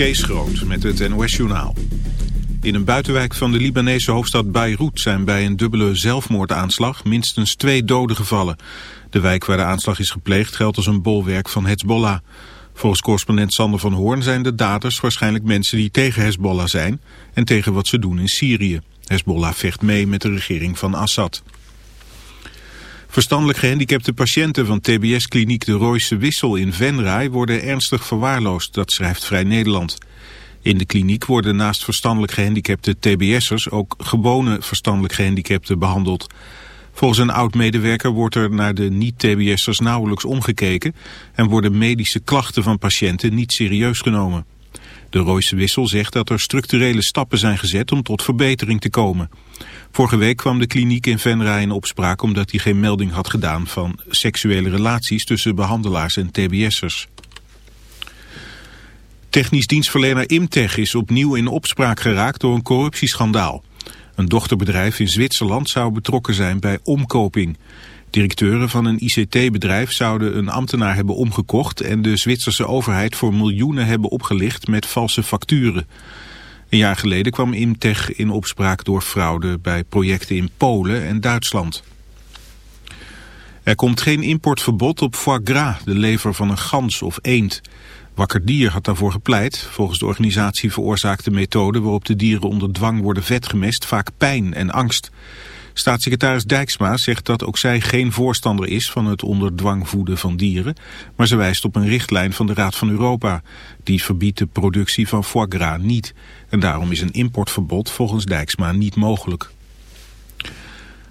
Kees Groot met het NOS-journaal. In een buitenwijk van de Libanese hoofdstad Beirut zijn bij een dubbele zelfmoordaanslag minstens twee doden gevallen. De wijk waar de aanslag is gepleegd geldt als een bolwerk van Hezbollah. Volgens correspondent Sander van Hoorn zijn de daders waarschijnlijk mensen die tegen Hezbollah zijn en tegen wat ze doen in Syrië. Hezbollah vecht mee met de regering van Assad. Verstandelijk gehandicapte patiënten van TBS-kliniek De Royse Wissel in Venray worden ernstig verwaarloosd, dat schrijft Vrij Nederland. In de kliniek worden naast verstandelijk gehandicapte TBS'ers ook gewone verstandelijk gehandicapten behandeld. Volgens een oud-medewerker wordt er naar de niet-TBS'ers nauwelijks omgekeken en worden medische klachten van patiënten niet serieus genomen. De Royse Wissel zegt dat er structurele stappen zijn gezet om tot verbetering te komen. Vorige week kwam de kliniek in Venra in opspraak omdat hij geen melding had gedaan van seksuele relaties tussen behandelaars en tbs'ers. Technisch dienstverlener Imtech is opnieuw in opspraak geraakt door een corruptieschandaal. Een dochterbedrijf in Zwitserland zou betrokken zijn bij omkoping. Directeuren van een ICT-bedrijf zouden een ambtenaar hebben omgekocht... en de Zwitserse overheid voor miljoenen hebben opgelicht met valse facturen. Een jaar geleden kwam Imtech in opspraak door fraude bij projecten in Polen en Duitsland. Er komt geen importverbod op foie gras, de lever van een gans of eend. Wakker Dier had daarvoor gepleit. Volgens de organisatie veroorzaakt de methode waarop de dieren onder dwang worden vetgemest vaak pijn en angst. Staatssecretaris Dijksma zegt dat ook zij geen voorstander is van het onder dwang voeden van dieren, maar ze wijst op een richtlijn van de Raad van Europa. Die verbiedt de productie van foie gras niet. En daarom is een importverbod volgens Dijksma niet mogelijk.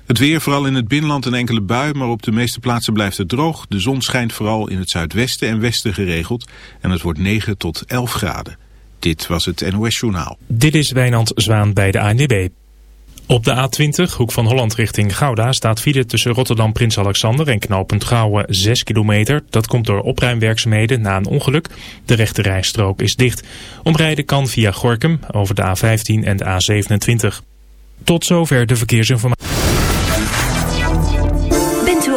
Het weer, vooral in het binnenland een enkele bui, maar op de meeste plaatsen blijft het droog. De zon schijnt vooral in het zuidwesten en westen geregeld en het wordt 9 tot 11 graden. Dit was het NOS Journaal. Dit is Wijnand Zwaan bij de ANWB. Op de A20, hoek van Holland richting Gouda, staat file tussen Rotterdam Prins Alexander en knooppunt Gouwen 6 kilometer. Dat komt door opruimwerkzaamheden na een ongeluk. De rechte rijstrook is dicht. Omrijden kan via Gorkum over de A15 en de A27. Tot zover de verkeersinformatie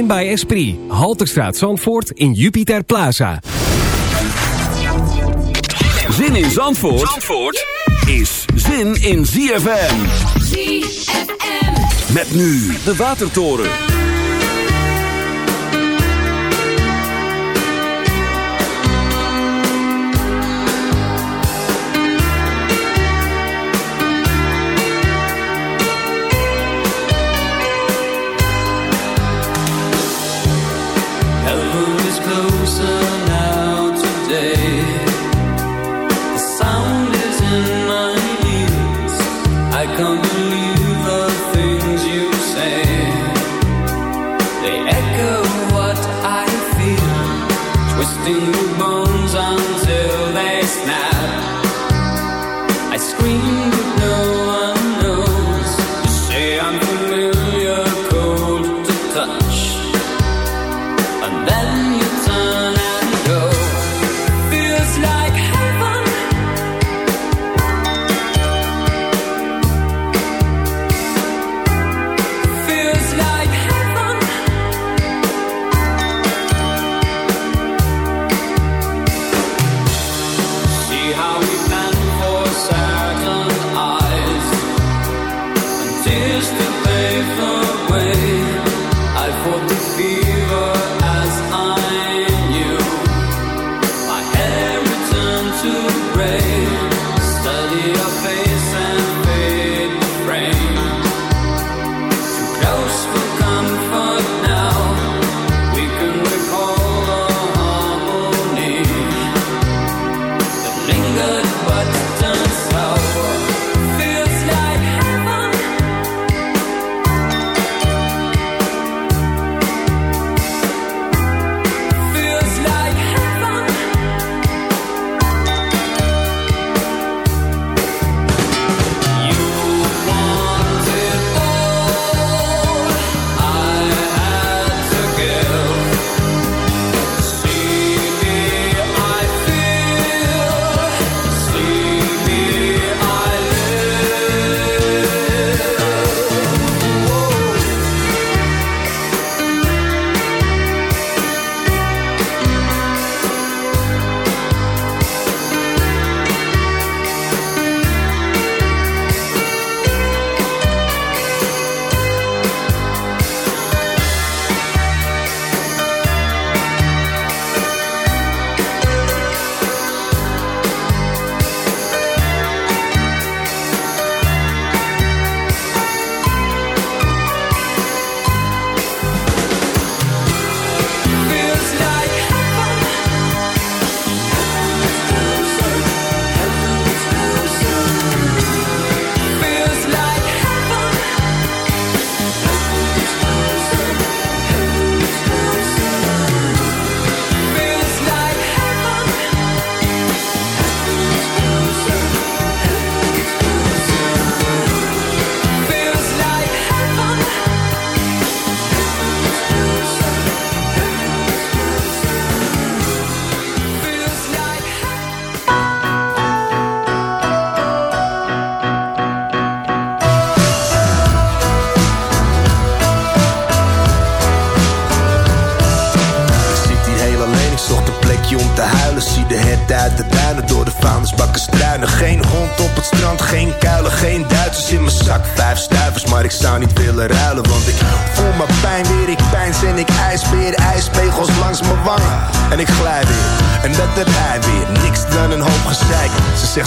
Bij Esprit. Halterstraat Zandvoort in Jupiter Plaza. Zin in Zandvoort, is zin in ZFM. ZFM. Met nu de Watertoren. do you.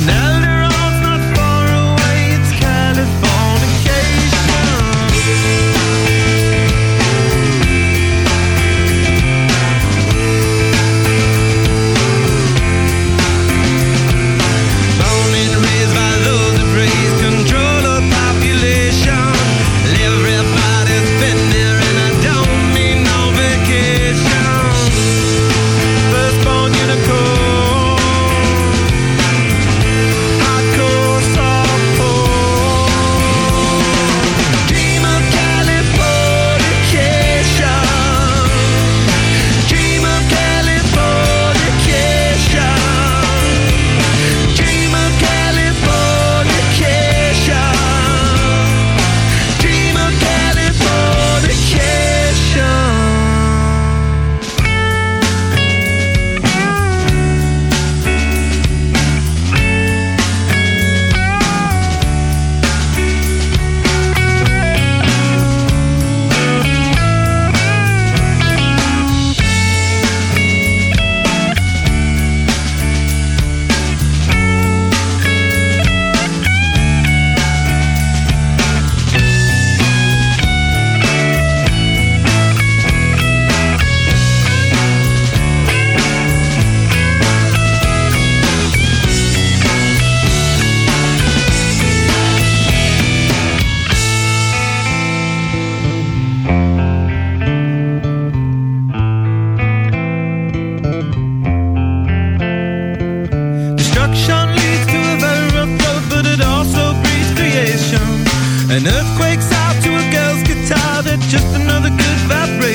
And now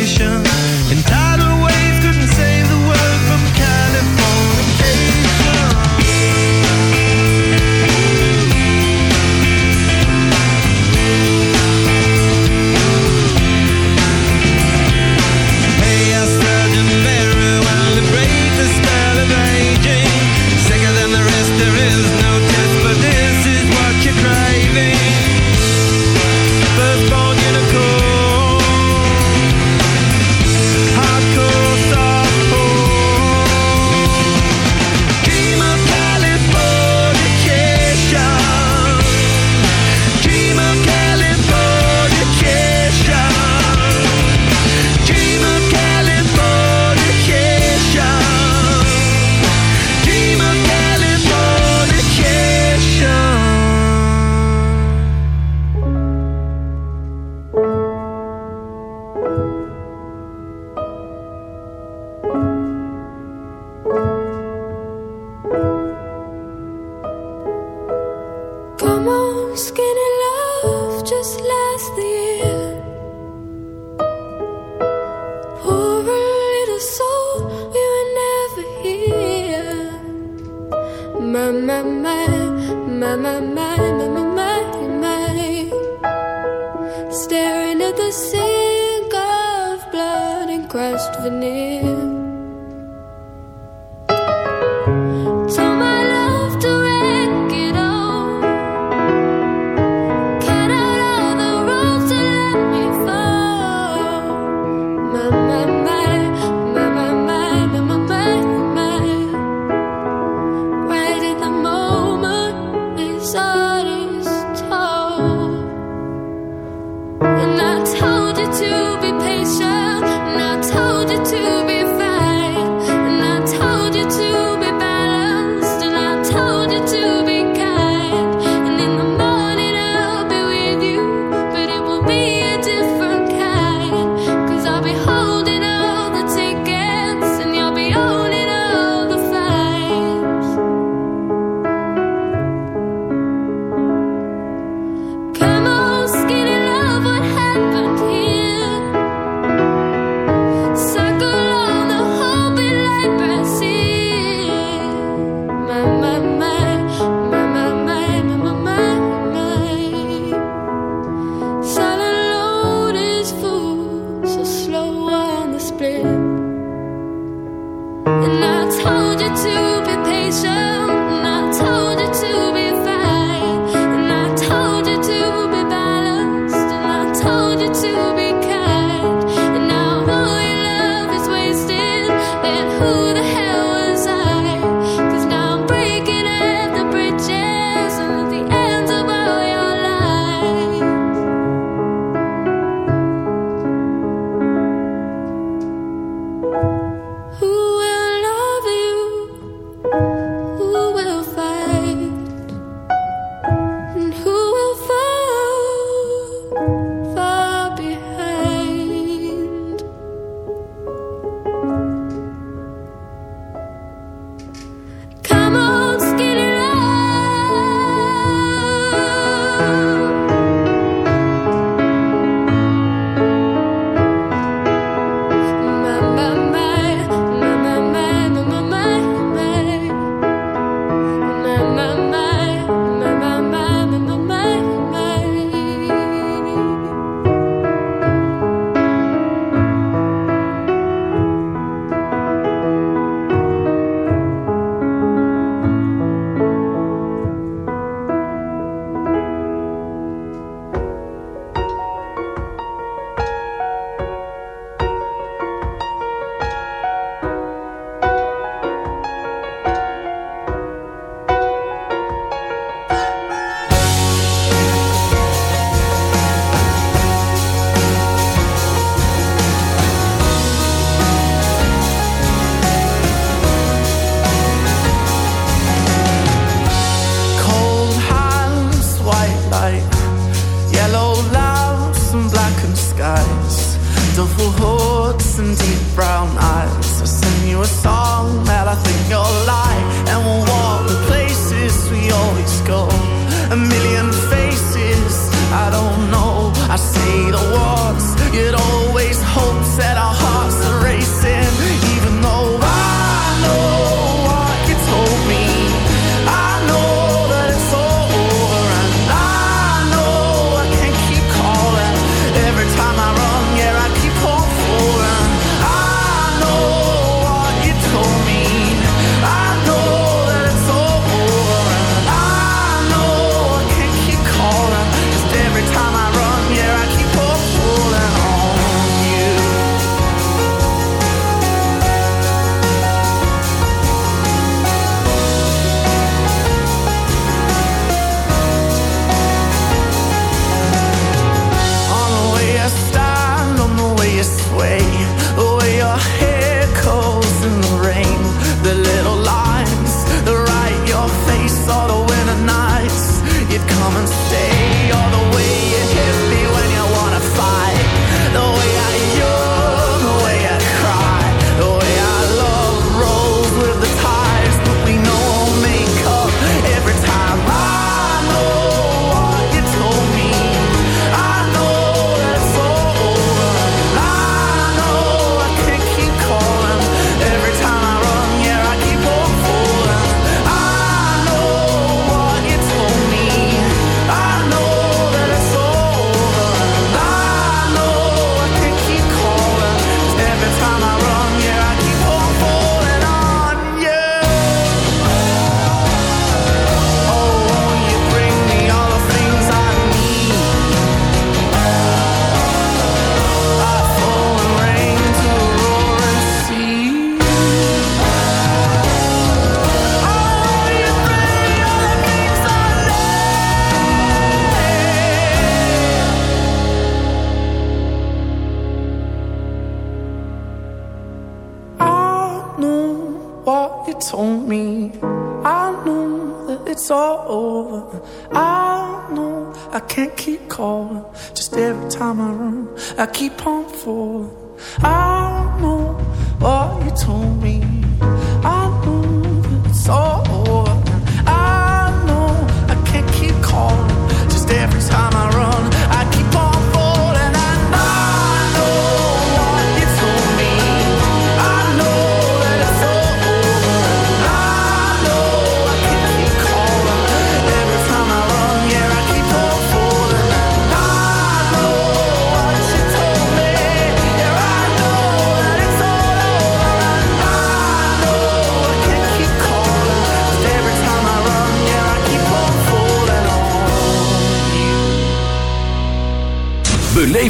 想。